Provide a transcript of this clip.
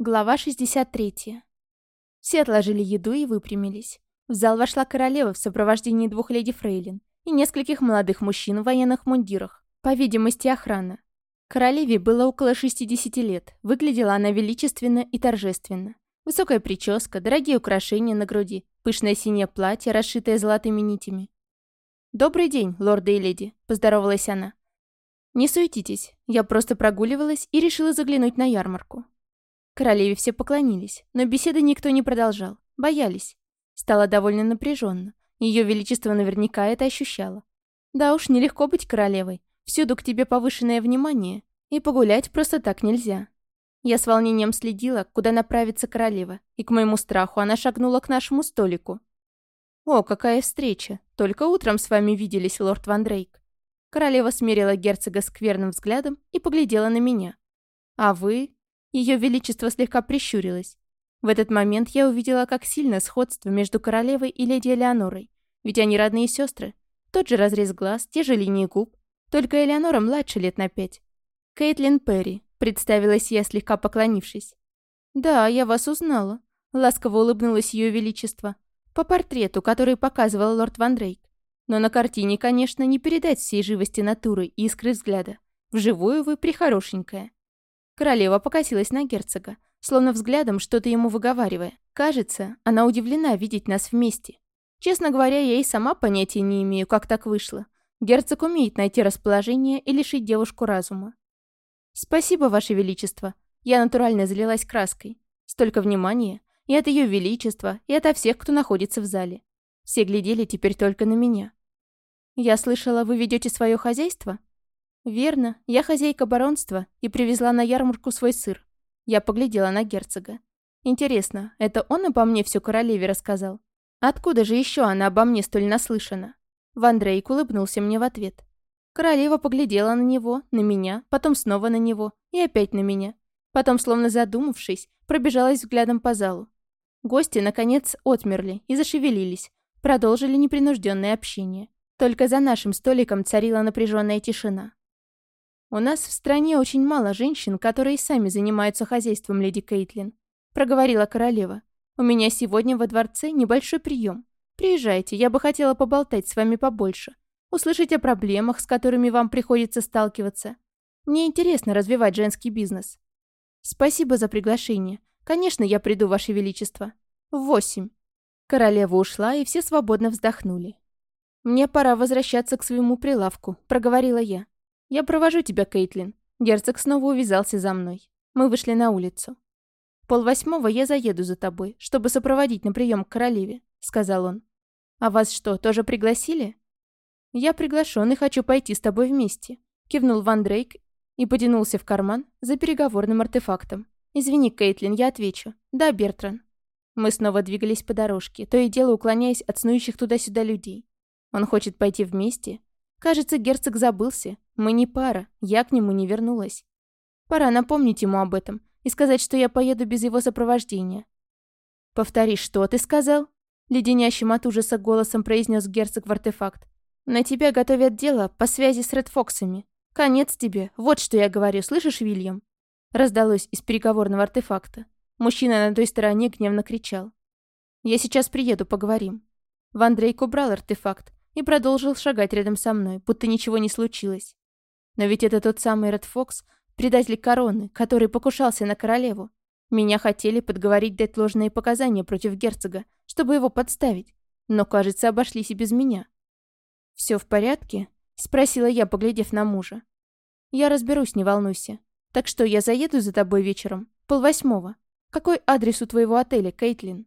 Глава 63. Все отложили еду и выпрямились. В зал вошла королева в сопровождении двух леди Фрейлин и нескольких молодых мужчин в военных мундирах, по видимости, охрана. Королеве было около 60 лет, выглядела она величественно и торжественно. Высокая прическа, дорогие украшения на груди, пышное синее платье, расшитое золотыми нитями. «Добрый день, лорды и леди», – поздоровалась она. «Не суетитесь, я просто прогуливалась и решила заглянуть на ярмарку. Королеве все поклонились, но беседы никто не продолжал. Боялись. Стало довольно напряженно. Ее Величество наверняка это ощущало. Да уж, нелегко быть королевой. Всюду к тебе повышенное внимание, и погулять просто так нельзя. Я с волнением следила, куда направится королева, и к моему страху она шагнула к нашему столику. «О, какая встреча! Только утром с вами виделись, лорд Ван Дрейк». Королева смерила герцога скверным взглядом и поглядела на меня. «А вы?» Ее Величество слегка прищурилось. В этот момент я увидела, как сильно сходство между королевой и леди Элеонорой. Ведь они родные сестры. Тот же разрез глаз, те же линии губ. Только Элеонора младше лет на пять. «Кейтлин Перри», — представилась я, слегка поклонившись. «Да, я вас узнала», — ласково улыбнулось Ее Величество. «По портрету, который показывал лорд Ван Дрейк. Но на картине, конечно, не передать всей живости натуры и искры взгляда. Вживую вы прихорошенькая. Королева покосилась на герцога, словно взглядом что-то ему выговаривая. Кажется, она удивлена видеть нас вместе. Честно говоря, я и сама понятия не имею, как так вышло. Герцог умеет найти расположение и лишить девушку разума. «Спасибо, Ваше Величество». Я натурально залилась краской. Столько внимания. И от Ее Величества, и ото всех, кто находится в зале. Все глядели теперь только на меня. «Я слышала, вы ведете свое хозяйство?» «Верно, я хозяйка баронства и привезла на ярмарку свой сыр». Я поглядела на герцога. «Интересно, это он обо мне всю королеве рассказал? Откуда же еще она обо мне столь наслышана?» Ван Дрейк улыбнулся мне в ответ. Королева поглядела на него, на меня, потом снова на него и опять на меня. Потом, словно задумавшись, пробежалась взглядом по залу. Гости, наконец, отмерли и зашевелились, продолжили непринужденное общение. Только за нашим столиком царила напряженная тишина. «У нас в стране очень мало женщин, которые сами занимаются хозяйством, леди Кейтлин», — проговорила королева. «У меня сегодня во дворце небольшой прием. Приезжайте, я бы хотела поболтать с вами побольше, услышать о проблемах, с которыми вам приходится сталкиваться. Мне интересно развивать женский бизнес». «Спасибо за приглашение. Конечно, я приду, Ваше Величество. Восемь». Королева ушла, и все свободно вздохнули. «Мне пора возвращаться к своему прилавку», — проговорила я. «Я провожу тебя, Кейтлин». Герцог снова увязался за мной. Мы вышли на улицу. «Полвосьмого я заеду за тобой, чтобы сопроводить на прием к королеве», — сказал он. «А вас что, тоже пригласили?» «Я приглашен и хочу пойти с тобой вместе», — кивнул Ван Дрейк и потянулся в карман за переговорным артефактом. «Извини, Кейтлин, я отвечу. Да, Бертран». Мы снова двигались по дорожке, то и дело уклоняясь от снующих туда-сюда людей. Он хочет пойти вместе, Кажется, герцог забылся. Мы не пара, я к нему не вернулась. Пора напомнить ему об этом и сказать, что я поеду без его сопровождения. «Повтори, что ты сказал?» Леденящим от ужаса голосом произнес герцог в артефакт. «На тебя готовят дело по связи с Редфоксами. Конец тебе, вот что я говорю, слышишь, Вильям?» Раздалось из переговорного артефакта. Мужчина на той стороне гневно кричал. «Я сейчас приеду, поговорим». Ван Дрейк убрал артефакт, и продолжил шагать рядом со мной, будто ничего не случилось. Но ведь это тот самый Ред Фокс, предатель короны, который покушался на королеву. Меня хотели подговорить дать ложные показания против герцога, чтобы его подставить, но, кажется, обошлись и без меня. «Все в порядке?» — спросила я, поглядев на мужа. «Я разберусь, не волнуйся. Так что, я заеду за тобой вечером? Полвосьмого. Какой адрес у твоего отеля, Кейтлин?»